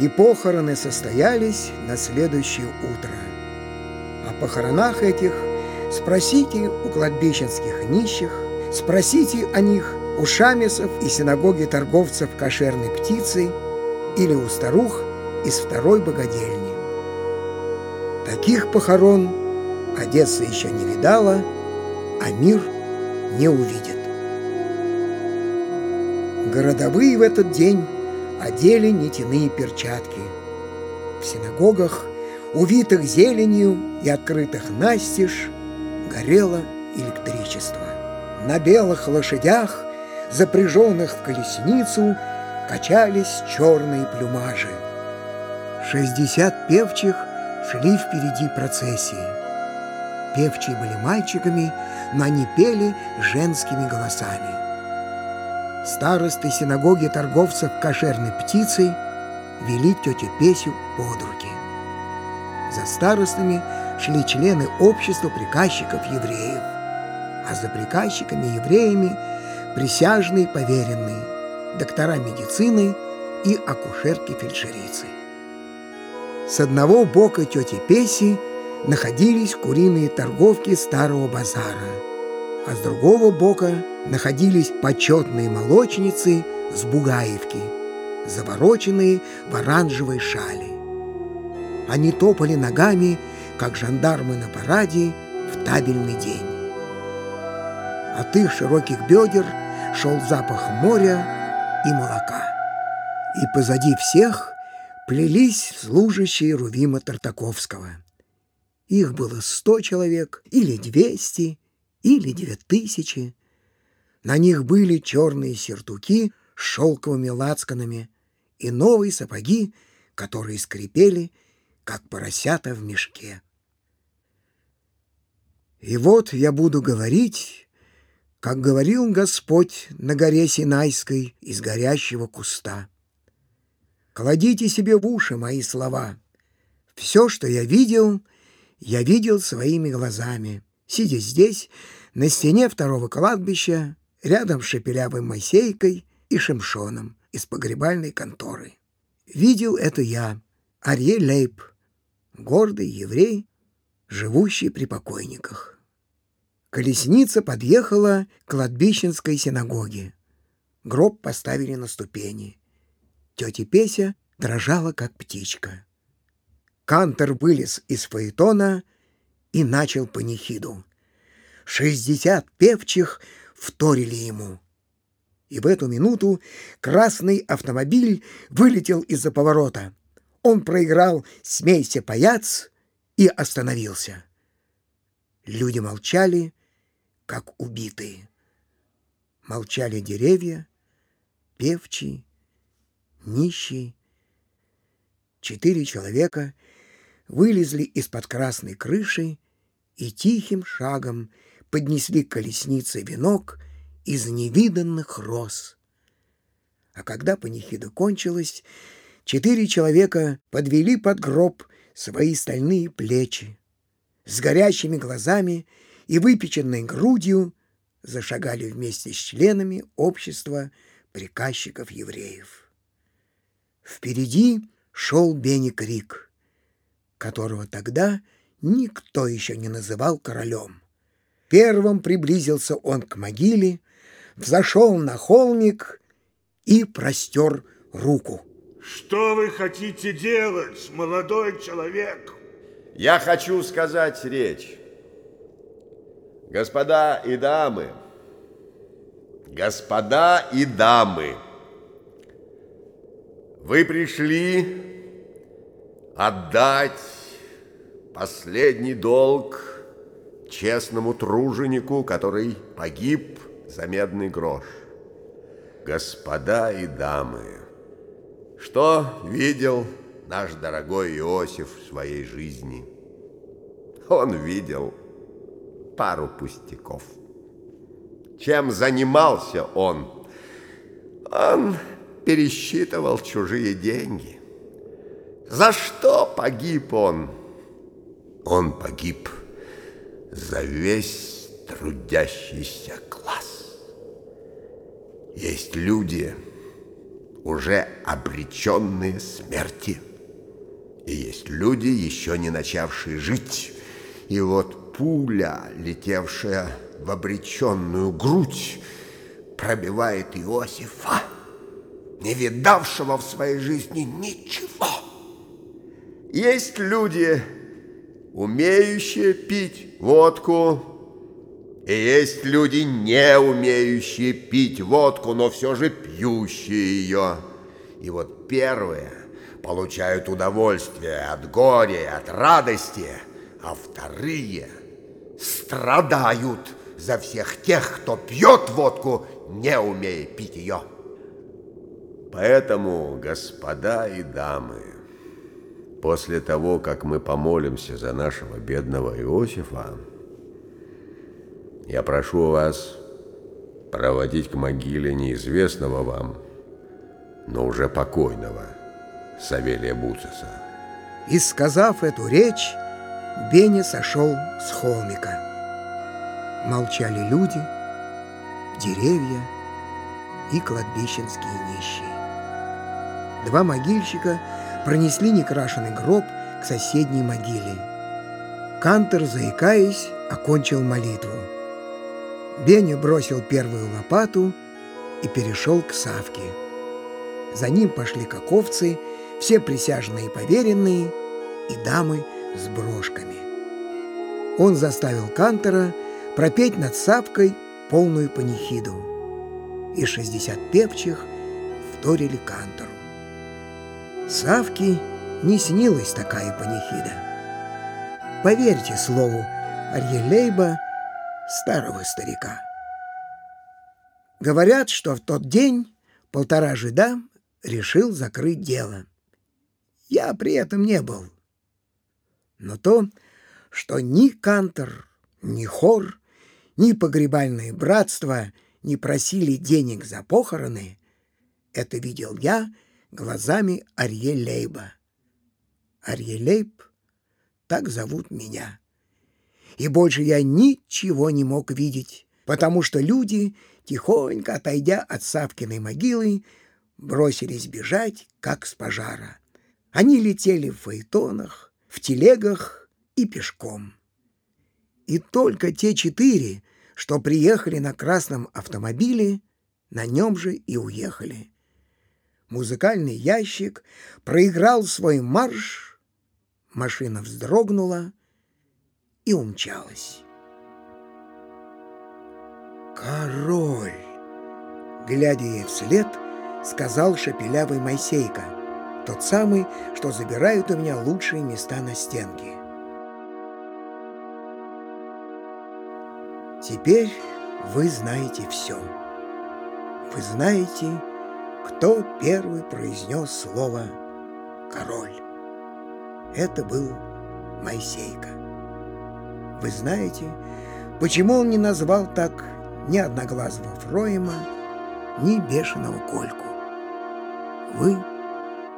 И похороны состоялись на следующее утро. О похоронах этих спросите у кладбищенских нищих, спросите о них у шамесов и синагоги торговцев кошерной птицей или у старух из второй богадельни. Таких похорон Одесса еще не видала, а мир не увидит. Городовые в этот день одели нитяные перчатки. В синагогах, увитых зеленью и открытых настежь, горело электричество. На белых лошадях, запряженных в колесницу, качались черные плюмажи. Шестьдесят певчих шли впереди процессии. Певчие были мальчиками, но они пели женскими голосами. Старосты синагоги торговцев кошерной птицей вели тетю Песю под руки. За старостами шли члены общества приказчиков евреев, а за приказчиками-евреями присяжные поверенные, доктора медицины и акушерки-фельдшерицы. С одного бока тети Песи находились куриные торговки старого базара, а с другого бока находились почетные молочницы с Бугаевки, завороченные в оранжевой шали. Они топали ногами, как жандармы на параде в табельный день. От их широких бедер шел запах моря и молока. И позади всех плелись служащие Рувима Тартаковского. Их было сто человек, или двести, или две тысячи. На них были черные сертуки с шелковыми лацканами и новые сапоги, которые скрипели, как поросята в мешке. И вот я буду говорить, как говорил Господь на горе Синайской из горящего куста. Кладите себе в уши мои слова. Все, что я видел, я видел своими глазами, сидя здесь, на стене второго кладбища, рядом с шепелявой Моисейкой и Шемшоном из погребальной конторы. Видел это я, Арье Лейб, гордый еврей, живущий при покойниках. Колесница подъехала к кладбищенской синагоге. Гроб поставили на ступени. Тетя Песя дрожала, как птичка. Кантор вылез из фаэтона и начал панихиду. Шестьдесят певчих вторили ему. И в эту минуту красный автомобиль вылетел из-за поворота. Он проиграл «Смейся, паяц» и остановился. Люди молчали, как убитые. Молчали деревья, певчие, нищие. Четыре человека вылезли из-под красной крыши и тихим шагом поднесли к колеснице венок из невиданных роз. А когда панихида кончилась, четыре человека подвели под гроб свои стальные плечи. С горящими глазами и выпеченной грудью зашагали вместе с членами общества приказчиков евреев. Впереди шел Бенни Крик, которого тогда никто еще не называл королем. Первым приблизился он к могиле, взошел на холмик и простер руку. Что вы хотите делать, молодой человек? Я хочу сказать речь. Господа и дамы, господа и дамы, вы пришли отдать последний долг честному труженику, который погиб за медный грош. Господа и дамы, что видел наш дорогой Иосиф в своей жизни? Он видел пару пустяков. Чем занимался он? Он пересчитывал чужие деньги. За что погиб он? Он погиб за весь трудящийся класс. Есть люди, уже обреченные смерти. И есть люди, еще не начавшие жить. И вот пуля, летевшая в обреченную грудь, пробивает Иосифа, не видавшего в своей жизни ничего. Есть люди, умеющие пить водку, и есть люди, не умеющие пить водку, но все же пьющие ее. И вот первые получают удовольствие от горя от радости, а вторые страдают за всех тех, кто пьет водку, не умея пить ее. Поэтому, господа и дамы, после того, как мы помолимся за нашего бедного Иосифа, я прошу вас проводить к могиле неизвестного вам, но уже покойного Савелия Буцеса. И, сказав эту речь, Беня сошел с холмика. Молчали люди, деревья и кладбищенские нищие. Два могильщика пронесли некрашенный гроб к соседней могиле. Кантор, заикаясь, окончил молитву. Беня бросил первую лопату и перешел к Савке. За ним пошли каковцы, все присяжные поверенные и дамы с брошками. Он заставил Кантора пропеть над Савкой полную панихиду, и шестьдесят певчих вторили Кантору. Савке не снилась такая панихида. Поверьте слову Арьелейба — старого старика. Говорят, что в тот день полтора жида решил закрыть дело. Я при этом не был. Но то, что ни Кантор, ни хор, ни погребальное братство не просили денег за похороны, это видел я глазами Арье Лейба. Арье Лейб — так зовут меня и больше я ничего не мог видеть, потому что люди, тихонько отойдя от Савкиной могилы, бросились бежать, как с пожара. Они летели в фаэтонах, в телегах и пешком. И только те четыре, что приехали на красном автомобиле, на нем же и уехали. Музыкальный ящик проиграл свой марш, машина вздрогнула — и умчалась. «Король!» Глядя ей вслед, сказал шепелявый Майсейка, тот самый, что забирает у меня лучшие места на стенке. Теперь вы знаете все. Вы знаете, кто первый произнес слово «король». Это был Майсейка. Вы знаете, почему он не назвал так ни одноглазого Фроема, ни бешеного Кольку? Вы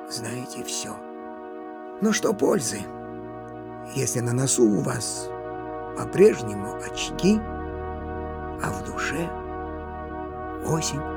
знаете все. Но что пользы, если на носу у вас по-прежнему очки, а в душе осень?